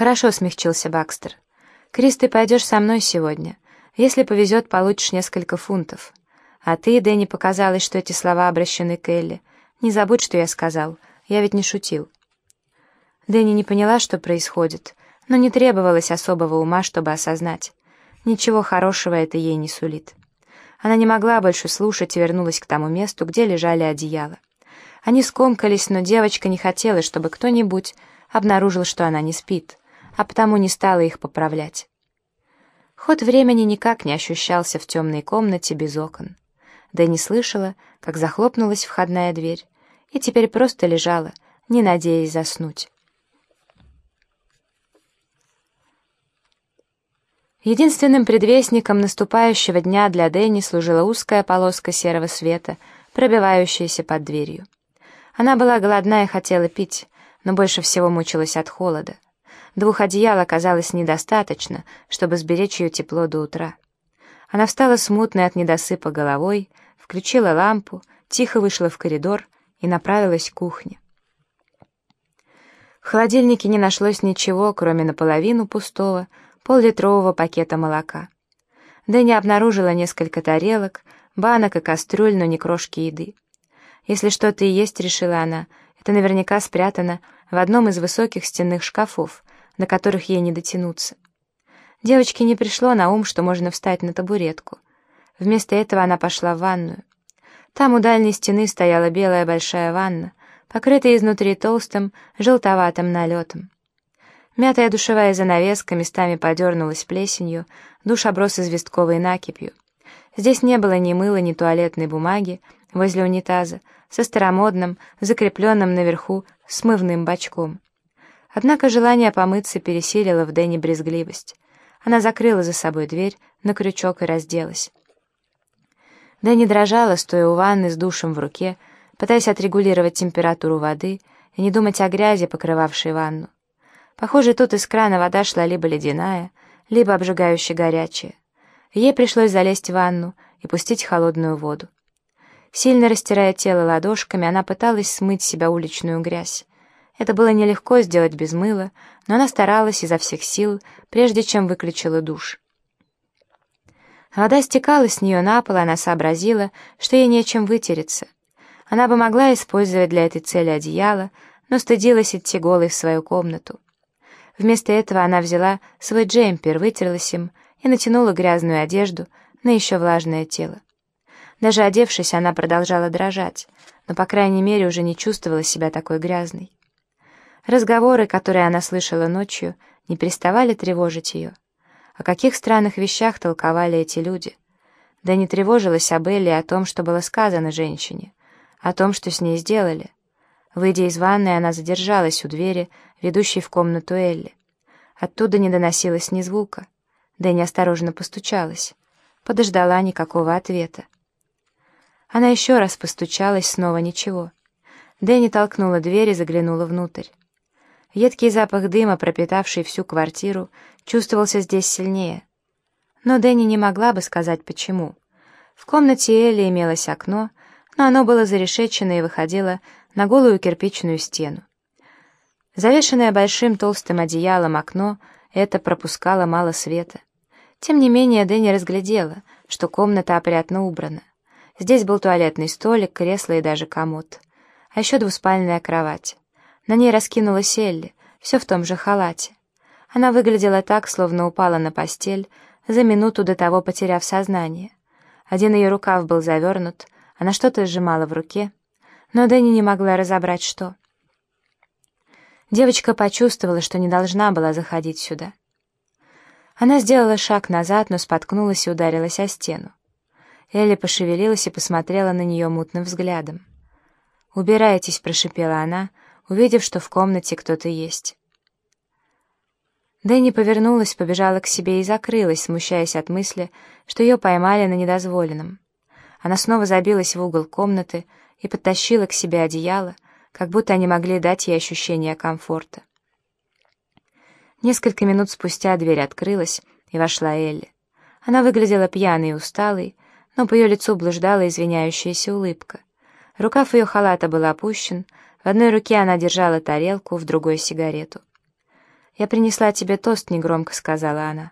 «Хорошо», — смягчился Бакстер. «Крис, ты пойдешь со мной сегодня. Если повезет, получишь несколько фунтов. А ты, Дэнни, показалось, что эти слова обращены к Элли. Не забудь, что я сказал. Я ведь не шутил». Дэнни не поняла, что происходит, но не требовалось особого ума, чтобы осознать. Ничего хорошего это ей не сулит. Она не могла больше слушать и вернулась к тому месту, где лежали одеяла. Они скомкались, но девочка не хотела, чтобы кто-нибудь обнаружил, что она не спит а потому не стала их поправлять. Ход времени никак не ощущался в темной комнате без окон. Не слышала, как захлопнулась входная дверь, и теперь просто лежала, не надеясь заснуть. Единственным предвестником наступающего дня для Дэнни служила узкая полоска серого света, пробивающаяся под дверью. Она была голодна и хотела пить, но больше всего мучилась от холода. Двух одеял оказалось недостаточно, чтобы сберечь ее тепло до утра. Она встала смутной от недосыпа головой, включила лампу, тихо вышла в коридор и направилась к кухне. В холодильнике не нашлось ничего, кроме наполовину пустого, поллитрового пакета молока. Дэнни обнаружила несколько тарелок, банок и кастрюль, но не крошки еды. Если что-то и есть, решила она, это наверняка спрятано в одном из высоких стенных шкафов, до которых ей не дотянуться. Девочке не пришло на ум, что можно встать на табуретку. Вместо этого она пошла в ванную. Там у дальней стены стояла белая большая ванна, покрытая изнутри толстым, желтоватым налетом. Мятая душевая занавеска местами подернулась плесенью, душ оброс известковой накипью. Здесь не было ни мыла, ни туалетной бумаги возле унитаза со старомодным, закрепленным наверху смывным бачком. Однако желание помыться пересилило в Дэнни брезгливость. Она закрыла за собой дверь на крючок и разделась. Дэнни дрожала, стоя у ванны с душем в руке, пытаясь отрегулировать температуру воды и не думать о грязи, покрывавшей ванну. Похоже, тут из крана вода шла либо ледяная, либо обжигающе горячая. Ей пришлось залезть в ванну и пустить холодную воду. Сильно растирая тело ладошками, она пыталась смыть себя уличную грязь. Это было нелегко сделать без мыла, но она старалась изо всех сил, прежде чем выключила душ. Вода стекала с нее на пол, и она сообразила, что ей нечем вытереться. Она бы могла использовать для этой цели одеяло, но стыдилась идти голой в свою комнату. Вместо этого она взяла свой джемпер, вытерлась им и натянула грязную одежду на еще влажное тело. Даже одевшись, она продолжала дрожать, но, по крайней мере, уже не чувствовала себя такой грязной. Разговоры, которые она слышала ночью, не переставали тревожить ее. О каких странных вещах толковали эти люди? Да не тревожилась об Элли о том, что было сказано женщине, о том, что с ней сделали. Выйдя из ванной, она задержалась у двери, ведущей в комнату Элли. Оттуда не доносилось ни звука. Дэнни осторожно постучалась. Подождала никакого ответа. Она еще раз постучалась, снова ничего. Дэнни толкнула дверь и заглянула внутрь. Едкий запах дыма, пропитавший всю квартиру, чувствовался здесь сильнее. Но Дэнни не могла бы сказать, почему. В комнате Элли имелось окно, но оно было зарешечено и выходило на голую кирпичную стену. Завешенное большим толстым одеялом окно, это пропускало мало света. Тем не менее, Дэнни разглядела, что комната опрятно убрана. Здесь был туалетный столик, кресло и даже комод. А еще двуспальная кровать. На ней раскинулась Элли, все в том же халате. Она выглядела так, словно упала на постель, за минуту до того потеряв сознание. Один ее рукав был завернут, она что-то сжимала в руке, но Дэнни не могла разобрать, что. Девочка почувствовала, что не должна была заходить сюда. Она сделала шаг назад, но споткнулась и ударилась о стену. Элли пошевелилась и посмотрела на нее мутным взглядом. «Убирайтесь», — прошипела она, увидев, что в комнате кто-то есть. Дэнни повернулась, побежала к себе и закрылась, смущаясь от мысли, что ее поймали на недозволенном. Она снова забилась в угол комнаты и подтащила к себе одеяло, как будто они могли дать ей ощущение комфорта. Несколько минут спустя дверь открылась, и вошла Элли. Она выглядела пьяной и усталой, но по ее лицу блуждала извиняющаяся улыбка. Рукав ее халата был опущен, в одной руке она держала тарелку, в другой — сигарету. «Я принесла тебе тост», — негромко сказала она.